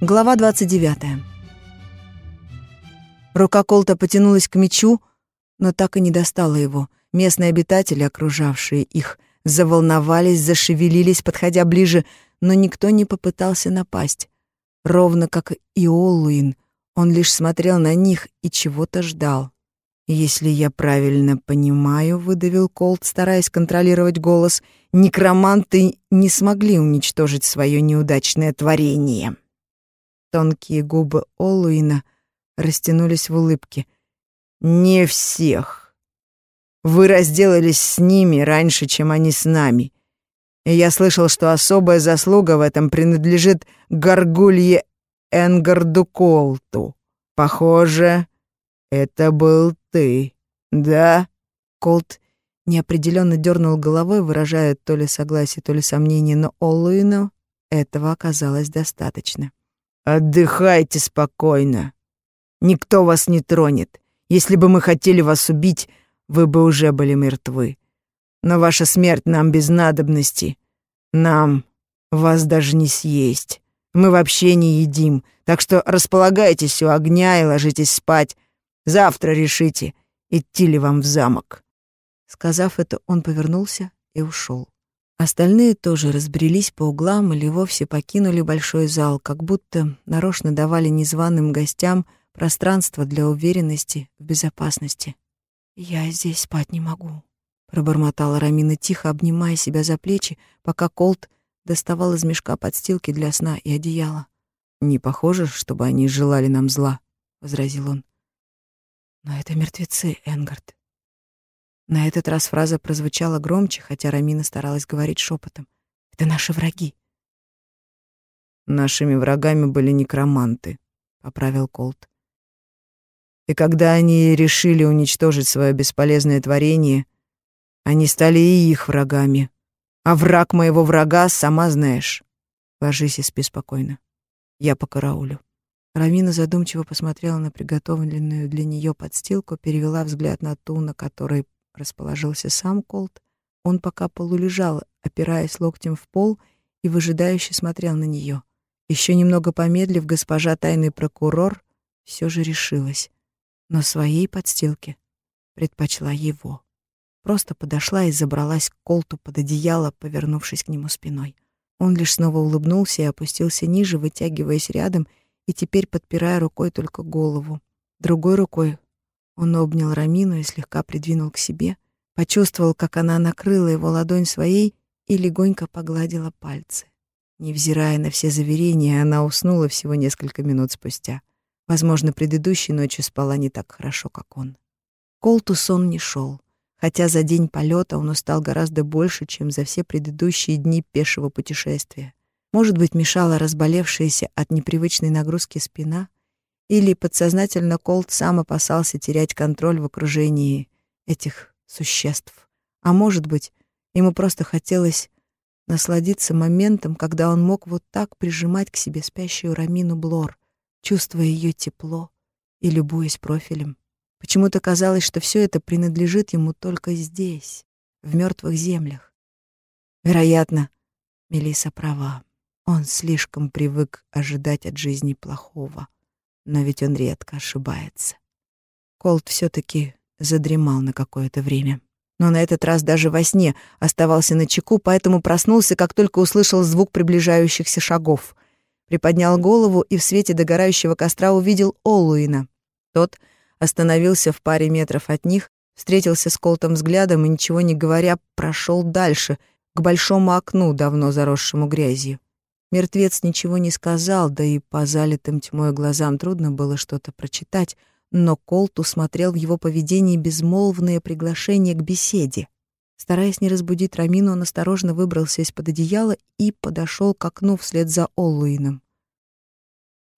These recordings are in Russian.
Глава 29. Рука Колта потянулась к мечу, но так и не достала его. Местные обитатели, окружавшие их, заволновались, зашевелились, подходя ближе, но никто не попытался напасть. Ровно как и Олуин, он лишь смотрел на них и чего-то ждал. «Если я правильно понимаю», — выдавил Колт, стараясь контролировать голос, «некроманты не смогли уничтожить свое неудачное творение». Тонкие губы Олуина растянулись в улыбке. «Не всех. Вы разделались с ними раньше, чем они с нами. И я слышал, что особая заслуга в этом принадлежит Гаргулье Энгарду Колту. Похоже, это был ты, да?» Колт неопределенно дернул головой, выражая то ли согласие, то ли сомнение, но Олуину этого оказалось достаточно. «Отдыхайте спокойно. Никто вас не тронет. Если бы мы хотели вас убить, вы бы уже были мертвы. Но ваша смерть нам без надобности. Нам вас даже не съесть. Мы вообще не едим, так что располагайтесь у огня и ложитесь спать. Завтра решите, идти ли вам в замок». Сказав это, он повернулся и ушел. Остальные тоже разбрелись по углам или вовсе покинули большой зал, как будто нарочно давали незваным гостям пространство для уверенности в безопасности. «Я здесь спать не могу», — пробормотала Рамина тихо, обнимая себя за плечи, пока Колт доставал из мешка подстилки для сна и одеяло. «Не похоже, чтобы они желали нам зла», — возразил он. «Но это мертвецы, Энгард. На этот раз фраза прозвучала громче, хотя Рамина старалась говорить шепотом. «Это наши враги». «Нашими врагами были некроманты», — поправил Колт. «И когда они решили уничтожить свое бесполезное творение, они стали и их врагами. А враг моего врага, сама знаешь. Ложись и спи спокойно. Я по караулю». Рамина задумчиво посмотрела на приготовленную для нее подстилку, перевела взгляд на ту, на которой расположился сам Колт. Он пока полулежал, опираясь локтем в пол и выжидающе смотрел на нее. Еще немного помедлив, госпожа тайный прокурор все же решилась, но своей подстилке предпочла его. Просто подошла и забралась к Колту под одеяло, повернувшись к нему спиной. Он лишь снова улыбнулся и опустился ниже, вытягиваясь рядом и теперь подпирая рукой только голову. Другой рукой он обнял Рамину и слегка придвинул к себе, почувствовал, как она накрыла его ладонь своей и легонько погладила пальцы. Невзирая на все заверения, она уснула всего несколько минут спустя. Возможно, предыдущей ночью спала не так хорошо, как он. Колту сон не шел, хотя за день полета он устал гораздо больше, чем за все предыдущие дни пешего путешествия. Может быть, мешала разболевшаяся от непривычной нагрузки спина, или подсознательно Колт сам опасался терять контроль в окружении этих существ. А может быть, ему просто хотелось насладиться моментом, когда он мог вот так прижимать к себе спящую Рамину Блор, чувствуя ее тепло и любуясь профилем. Почему-то казалось, что все это принадлежит ему только здесь, в мертвых землях. Вероятно, Мелиса права. Он слишком привык ожидать от жизни плохого но ведь он редко ошибается. Колт все-таки задремал на какое-то время. Но на этот раз даже во сне оставался на чеку, поэтому проснулся, как только услышал звук приближающихся шагов. Приподнял голову и в свете догорающего костра увидел Олуина. Тот остановился в паре метров от них, встретился с Колтом взглядом и, ничего не говоря, прошел дальше, к большому окну, давно заросшему грязью. Мертвец ничего не сказал, да и по залитым тьмой глазам трудно было что-то прочитать, но Колт усмотрел в его поведении безмолвное приглашение к беседе. Стараясь не разбудить Рамину, он осторожно выбрался из-под одеяла и подошел к окну вслед за Оллуином.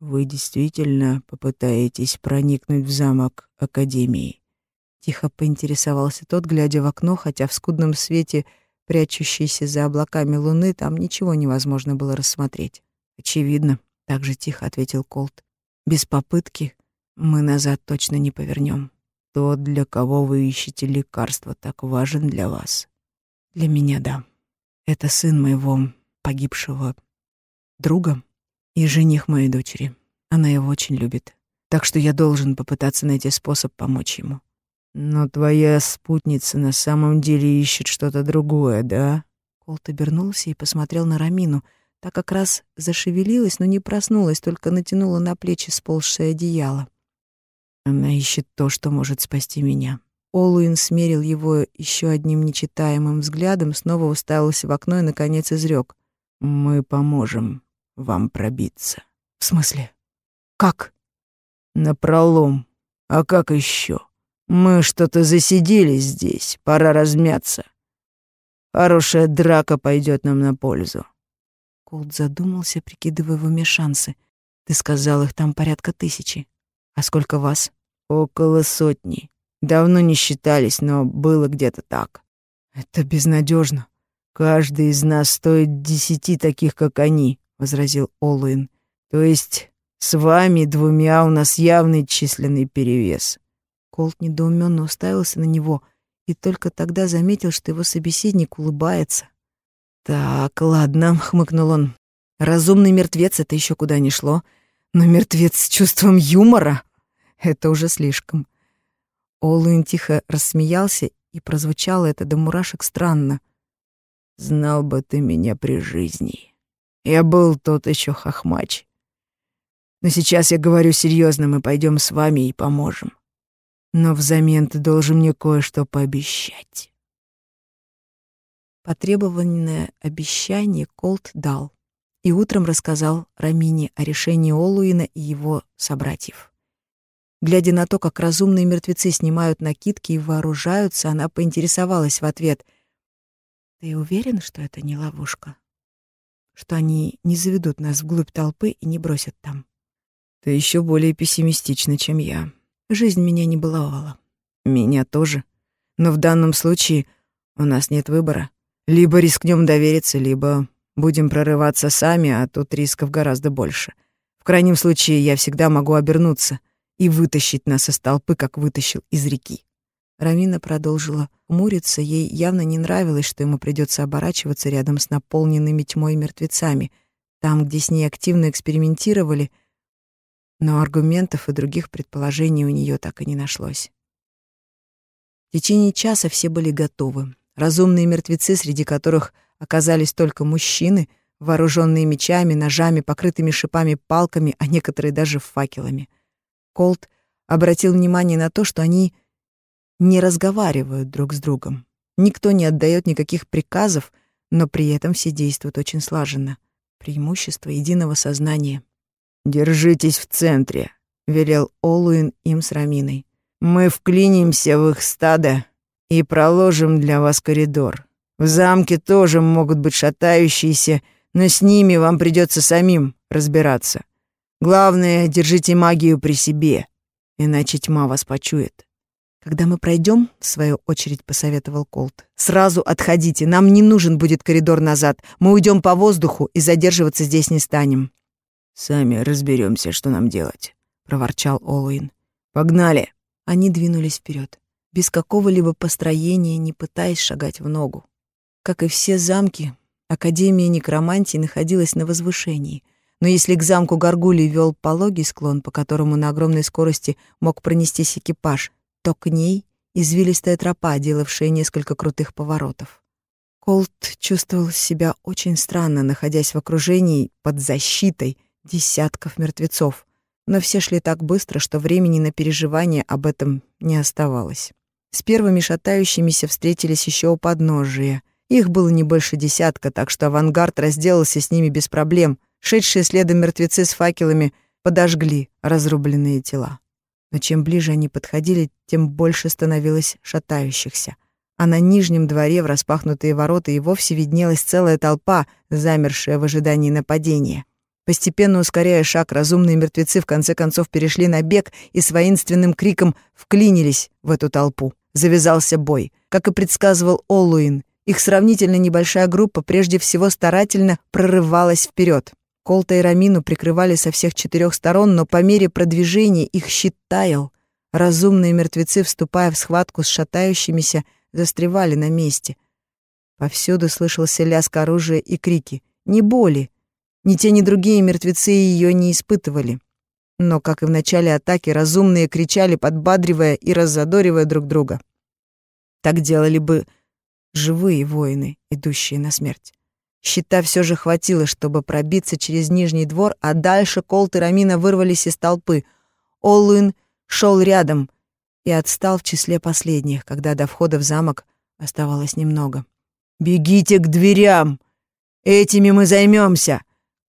«Вы действительно попытаетесь проникнуть в замок Академии?» Тихо поинтересовался тот, глядя в окно, хотя в скудном свете — прячущейся за облаками луны, там ничего невозможно было рассмотреть. «Очевидно», — так же тихо ответил Колт. «Без попытки мы назад точно не повернем. Тот, для кого вы ищете лекарство, так важен для вас. Для меня — да. Это сын моего погибшего друга. и жених моей дочери. Она его очень любит. Так что я должен попытаться найти способ помочь ему. Но твоя спутница на самом деле ищет что-то другое, да? Колт обернулся и посмотрел на Рамину. Та как раз зашевелилась, но не проснулась, только натянула на плечи сползшее одеяло. Она ищет то, что может спасти меня. Олуин смерил его еще одним нечитаемым взглядом, снова уставился в окно и, наконец, изрек. «Мы поможем вам пробиться». «В смысле? Как?» «Напролом. А как еще? Мы что-то засиделись здесь, пора размяться. Хорошая драка пойдет нам на пользу». Колд задумался, прикидывая в уме шансы. «Ты сказал, их там порядка тысячи. А сколько вас?» «Около сотни. Давно не считались, но было где-то так. Это безнадежно. Каждый из нас стоит десяти таких, как они, возразил Олуин. То есть с вами двумя у нас явный численный перевес. Колт недоуменно уставился на него и только тогда заметил, что его собеседник улыбается. «Так, ладно», — хмыкнул он. «Разумный мертвец — это еще куда ни шло, но мертвец с чувством юмора — это уже слишком. Олуин тихо рассмеялся, и прозвучало это до мурашек странно. «Знал бы ты меня при жизни. Я был тот еще хохмач. Но сейчас я говорю серьезно, мы пойдем с вами и поможем. Но взамен ты должен мне кое-что пообещать». Потребованное обещание Колт дал и утром рассказал Рамине о решении Олуина и его собратьев. Глядя на то, как разумные мертвецы снимают накидки и вооружаются, она поинтересовалась в ответ. «Ты уверен, что это не ловушка? Что они не заведут нас вглубь толпы и не бросят там?» «Ты еще более пессимистична, чем я. Жизнь меня не баловала. Меня тоже. Но в данном случае у нас нет выбора. Либо рискнем довериться, либо будем прорываться сами, а тут рисков гораздо больше. В крайнем случае я всегда могу обернуться» и вытащить нас из толпы, как вытащил из реки. Рамина продолжила муриться, ей явно не нравилось, что ему придется оборачиваться рядом с наполненными тьмой мертвецами, там, где с ней активно экспериментировали, но аргументов и других предположений у нее так и не нашлось. В течение часа все были готовы. Разумные мертвецы, среди которых оказались только мужчины, вооруженные мечами, ножами, покрытыми шипами палками, а некоторые даже факелами. Колт обратил внимание на то, что они не разговаривают друг с другом. Никто не отдает никаких приказов, но при этом все действуют очень слаженно. Преимущество единого сознания. «Держитесь в центре», — велел Олуин им с Раминой. «Мы вклинимся в их стадо и проложим для вас коридор. В замке тоже могут быть шатающиеся, но с ними вам придется самим разбираться. Главное, держите магию при себе, иначе тьма вас почует. Когда мы пройдем, в свою очередь посоветовал Колт, сразу отходите, нам не нужен будет коридор назад. Мы уйдем по воздуху и задерживаться здесь не станем. Сами разберемся, что нам делать, проворчал Олуин. Погнали. Они двинулись вперед, без какого-либо построения, не пытаясь шагать в ногу. Как и все замки, Академия некромантии находилась на возвышении — но если к замку Гаргулий вел пологий склон, по которому на огромной скорости мог пронестись экипаж, то к ней извилистая тропа, делавшая несколько крутых поворотов. Колт чувствовал себя очень странно, находясь в окружении под защитой десятков мертвецов, но все шли так быстро, что времени на переживание об этом не оставалось. С первыми шатающимися встретились еще у подножия. Их было не больше десятка, так что авангард разделался с ними без проблем, Шедшие следом мертвецы с факелами подожгли разрубленные тела. Но чем ближе они подходили, тем больше становилось шатающихся. А на нижнем дворе в распахнутые ворота и вовсе виднелась целая толпа, замершая в ожидании нападения. Постепенно ускоряя шаг, разумные мертвецы в конце концов перешли на бег и с воинственным криком вклинились в эту толпу. Завязался бой. Как и предсказывал Олуин, их сравнительно небольшая группа прежде всего старательно прорывалась вперед. Колта и Рамину прикрывали со всех четырех сторон, но по мере продвижения их щит таял. Разумные мертвецы, вступая в схватку с шатающимися, застревали на месте. Повсюду слышался лязг оружия и крики. Не боли, Ни те, ни другие мертвецы ее не испытывали. Но, как и в начале атаки, разумные кричали, подбадривая и раззадоривая друг друга. Так делали бы живые воины, идущие на смерть. Щита все же хватило, чтобы пробиться через нижний двор, а дальше Колт и Рамина вырвались из толпы. Олуин шел рядом и отстал в числе последних, когда до входа в замок оставалось немного. «Бегите к дверям! Этими мы займемся!» —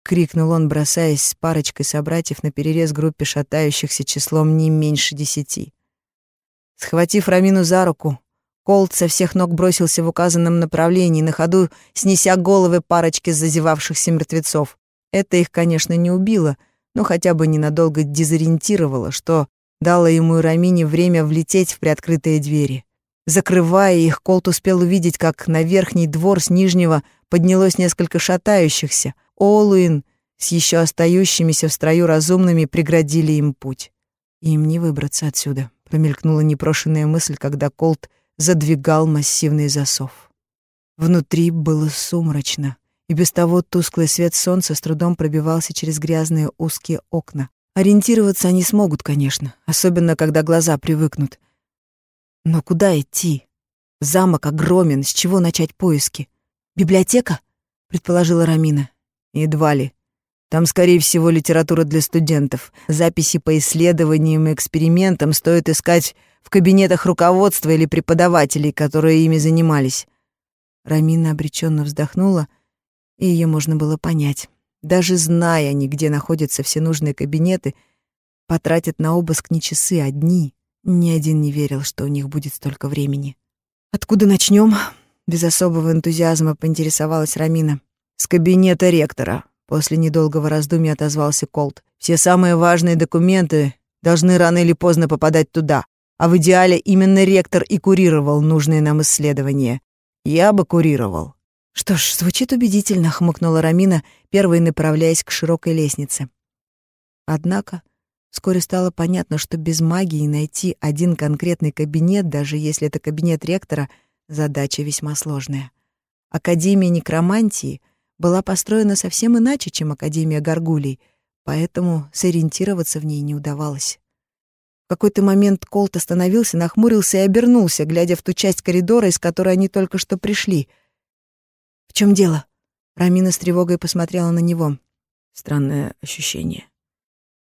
крикнул он, бросаясь с парочкой собратьев на перерез группе шатающихся числом не меньше десяти. Схватив Рамину за руку, Колт со всех ног бросился в указанном направлении, на ходу снеся головы парочки зазевавшихся мертвецов. Это их, конечно, не убило, но хотя бы ненадолго дезориентировало, что дало ему и Рамине время влететь в приоткрытые двери. Закрывая их, Колт успел увидеть, как на верхний двор с нижнего поднялось несколько шатающихся. Олуин с еще остающимися в строю разумными преградили им путь. Им не выбраться отсюда, промелькнула непрошенная мысль, когда Колт задвигал массивный засов. Внутри было сумрачно, и без того тусклый свет солнца с трудом пробивался через грязные узкие окна. Ориентироваться они смогут, конечно, особенно когда глаза привыкнут. Но куда идти? Замок огромен, с чего начать поиски? Библиотека? предположила Рамина. Едва ли. Там, скорее всего, литература для студентов. Записи по исследованиям и экспериментам стоит искать в кабинетах руководства или преподавателей, которые ими занимались. Рамина обреченно вздохнула, и ее можно было понять. Даже зная они, где находятся все нужные кабинеты, потратят на обыск не часы, а дни. Ни один не верил, что у них будет столько времени. «Откуда начнем? Без особого энтузиазма поинтересовалась Рамина. «С кабинета ректора», — после недолгого раздумья отозвался Колт. «Все самые важные документы должны рано или поздно попадать туда, а в идеале именно ректор и курировал нужные нам исследования. Я бы курировал». «Что ж, звучит убедительно», — хмыкнула Рамина, первой направляясь к широкой лестнице. Однако Вскоре стало понятно, что без магии найти один конкретный кабинет, даже если это кабинет ректора, задача весьма сложная. Академия некромантии была построена совсем иначе, чем Академия горгулей, поэтому сориентироваться в ней не удавалось. В какой-то момент Колт остановился, нахмурился и обернулся, глядя в ту часть коридора, из которой они только что пришли. «В чем дело?» Рамина с тревогой посмотрела на него. Странное ощущение.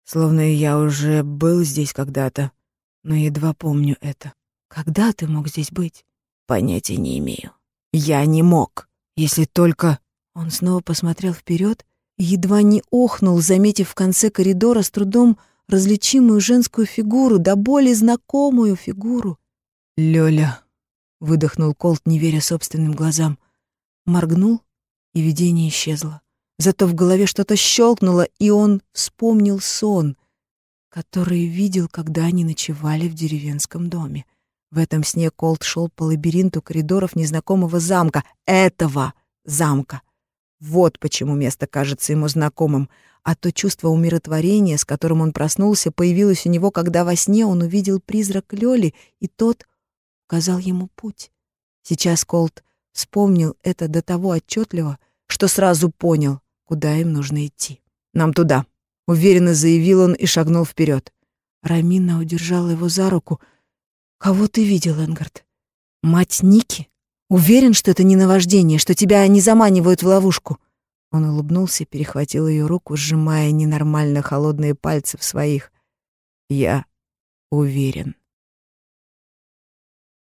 Словно я уже был здесь когда-то, но едва помню это. Когда ты мог здесь быть? Понятия не имею. Я не мог, если только... Он снова посмотрел вперед и едва не охнул, заметив в конце коридора с трудом различимую женскую фигуру, да более знакомую фигуру. «Лёля», — выдохнул Колт, не веря собственным глазам. Моргнул, и видение исчезло. Зато в голове что-то щелкнуло, и он вспомнил сон, который видел, когда они ночевали в деревенском доме. В этом сне Колт шел по лабиринту коридоров незнакомого замка. Этого замка. Вот почему место кажется ему знакомым. А то чувство умиротворения, с которым он проснулся, появилось у него, когда во сне он увидел призрак Лёли, и тот указал ему путь. Сейчас Колт вспомнил это до того отчетливо, что сразу понял куда им нужно идти. «Нам туда», — уверенно заявил он и шагнул вперед. Рамина удержала его за руку. «Кого ты видел, Энгард? Мать Ники? Уверен, что это не наваждение, что тебя не заманивают в ловушку?» Он улыбнулся, перехватил ее руку, сжимая ненормально холодные пальцы в своих. «Я уверен».